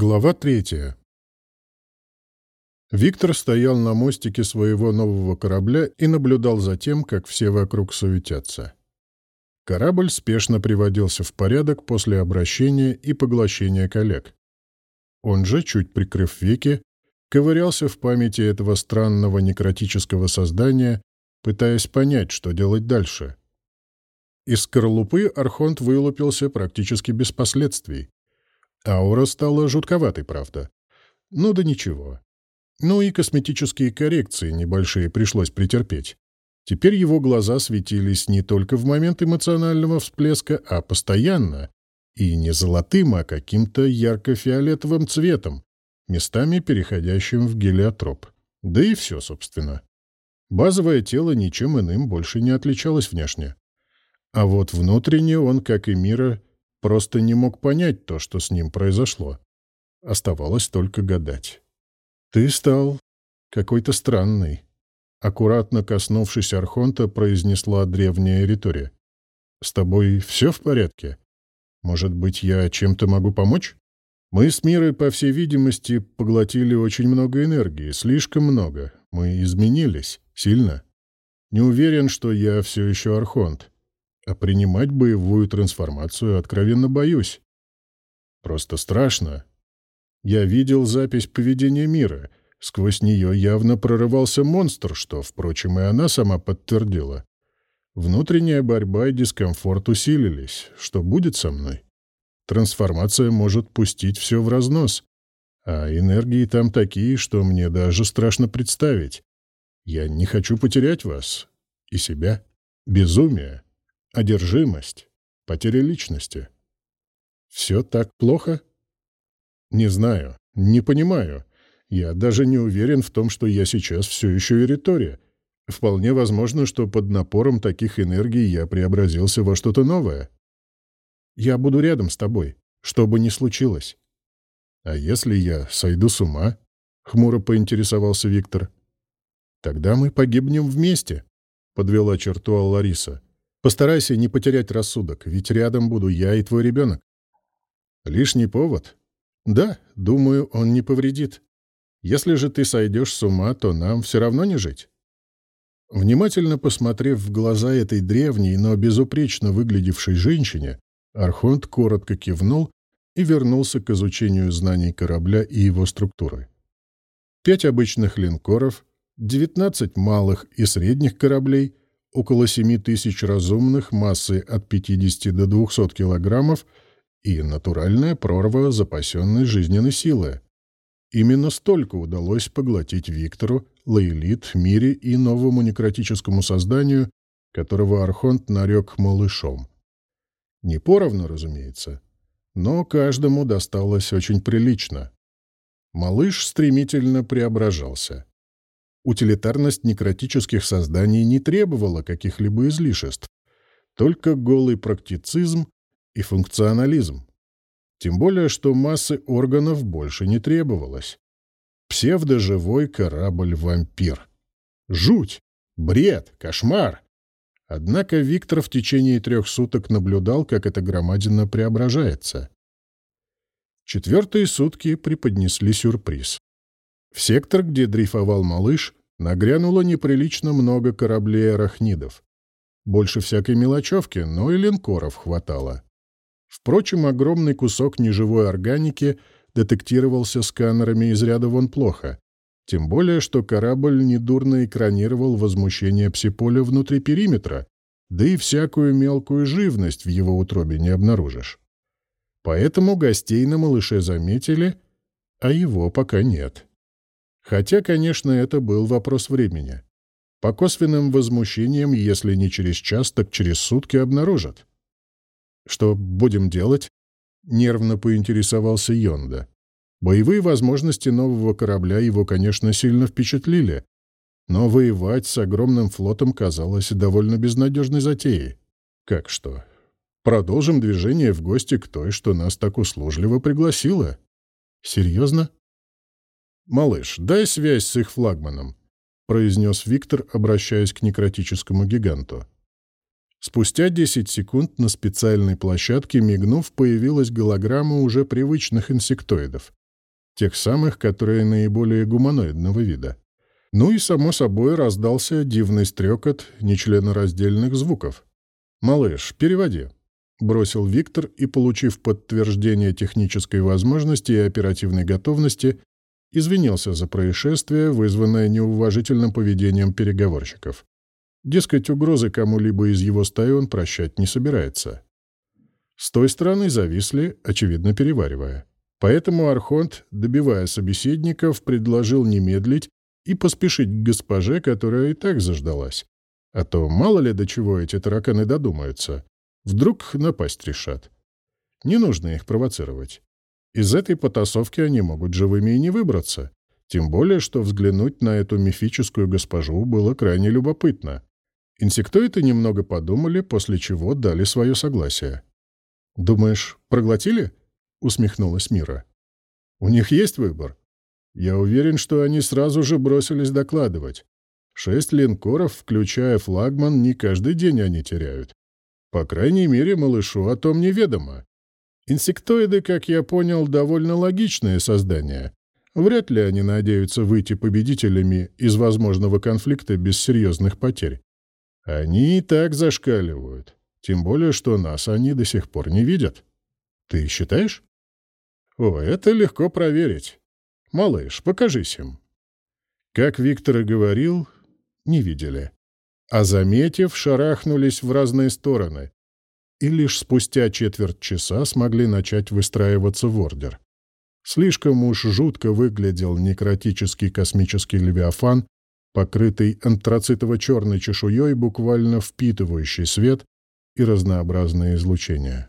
Глава третья. Виктор стоял на мостике своего нового корабля и наблюдал за тем, как все вокруг суетятся. Корабль спешно приводился в порядок после обращения и поглощения коллег. Он же, чуть прикрыв веки, ковырялся в памяти этого странного некротического создания, пытаясь понять, что делать дальше. Из скорлупы Архонт вылупился практически без последствий. Аура стала жутковатой, правда. Ну да ничего. Ну и косметические коррекции небольшие пришлось претерпеть. Теперь его глаза светились не только в момент эмоционального всплеска, а постоянно. И не золотым, а каким-то ярко-фиолетовым цветом, местами переходящим в гелиотроп. Да и все, собственно. Базовое тело ничем иным больше не отличалось внешне. А вот внутренне он, как и Мира, Просто не мог понять то, что с ним произошло. Оставалось только гадать. «Ты стал какой-то странный», — аккуратно коснувшись Архонта, произнесла древняя ритория. «С тобой все в порядке? Может быть, я чем-то могу помочь?» Мы с Мирой, по всей видимости, поглотили очень много энергии, слишком много. Мы изменились. Сильно. Не уверен, что я все еще Архонт а принимать боевую трансформацию откровенно боюсь. Просто страшно. Я видел запись поведения мира. Сквозь нее явно прорывался монстр, что, впрочем, и она сама подтвердила. Внутренняя борьба и дискомфорт усилились. Что будет со мной? Трансформация может пустить все в разнос. А энергии там такие, что мне даже страшно представить. Я не хочу потерять вас. И себя. Безумие. Одержимость, потеря личности. Все так плохо? Не знаю, не понимаю. Я даже не уверен в том, что я сейчас все еще Эритория. Вполне возможно, что под напором таких энергий я преобразился во что-то новое. Я буду рядом с тобой, что бы ни случилось. А если я сойду с ума? Хмуро поинтересовался Виктор. Тогда мы погибнем вместе, подвела черту Лариса. Постарайся не потерять рассудок, ведь рядом буду я и твой ребенок. Лишний повод? Да, думаю, он не повредит. Если же ты сойдешь с ума, то нам все равно не жить. Внимательно посмотрев в глаза этой древней, но безупречно выглядевшей женщине, Архонт коротко кивнул и вернулся к изучению знаний корабля и его структуры. Пять обычных линкоров, 19 малых и средних кораблей — около 7 тысяч разумных массой от 50 до 200 килограммов и натуральная прорва запасенной жизненной силы. Именно столько удалось поглотить Виктору, Лейлит, Мире и новому некротическому созданию, которого Архонт нарек малышом. Не поровну, разумеется, но каждому досталось очень прилично. Малыш стремительно преображался. Утилитарность некротических созданий не требовала каких-либо излишеств, только голый практицизм и функционализм. Тем более, что массы органов больше не требовалось. Псевдоживой корабль-вампир. Жуть! Бред! Кошмар! Однако Виктор в течение трех суток наблюдал, как эта громадина преображается. Четвертые сутки преподнесли сюрприз. В сектор, где дрейфовал малыш, Нагрянуло неприлично много кораблей арахнидов. Больше всякой мелочевки, но и линкоров хватало. Впрочем, огромный кусок неживой органики детектировался сканерами из ряда вон плохо. Тем более, что корабль недурно экранировал возмущение псиполя внутри периметра, да и всякую мелкую живность в его утробе не обнаружишь. Поэтому гостей на малыше заметили, а его пока нет. Хотя, конечно, это был вопрос времени. По косвенным возмущениям, если не через час, так через сутки обнаружат. «Что будем делать?» — нервно поинтересовался Йонда. Боевые возможности нового корабля его, конечно, сильно впечатлили, но воевать с огромным флотом казалось довольно безнадежной затеей. Как что? Продолжим движение в гости к той, что нас так услужливо пригласила. Серьезно? «Малыш, дай связь с их флагманом», — произнес Виктор, обращаясь к некротическому гиганту. Спустя 10 секунд на специальной площадке, мигнув, появилась голограмма уже привычных инсектоидов. тех самых, которые наиболее гуманоидного вида. Ну и, само собой, раздался дивный стрекот нечленораздельных звуков. «Малыш, переводи», — бросил Виктор и, получив подтверждение технической возможности и оперативной готовности, извинился за происшествие, вызванное неуважительным поведением переговорщиков. Дескать, угрозы кому-либо из его стаи он прощать не собирается. С той стороны зависли, очевидно переваривая. Поэтому Архонт, добивая собеседников, предложил не медлить и поспешить к госпоже, которая и так заждалась. А то мало ли до чего эти тараканы додумаются. Вдруг напасть решат. Не нужно их провоцировать. Из этой потасовки они могут живыми и не выбраться. Тем более, что взглянуть на эту мифическую госпожу было крайне любопытно. Инсектоиды немного подумали, после чего дали свое согласие. «Думаешь, проглотили?» — усмехнулась Мира. «У них есть выбор. Я уверен, что они сразу же бросились докладывать. Шесть линкоров, включая флагман, не каждый день они теряют. По крайней мере, малышу о том неведомо. Инсектоиды, как я понял, довольно логичные создания. Вряд ли они надеются выйти победителями из возможного конфликта без серьезных потерь. Они и так зашкаливают. Тем более, что нас они до сих пор не видят. Ты считаешь? О, это легко проверить. Малыш, покажись им. Как Виктор и говорил, не видели. А заметив, шарахнулись в разные стороны. И лишь спустя четверть часа смогли начать выстраиваться в ордер. Слишком уж жутко выглядел некротический космический левиафан, покрытый антрацитово-черной чешуей, буквально впитывающий свет и разнообразные излучения.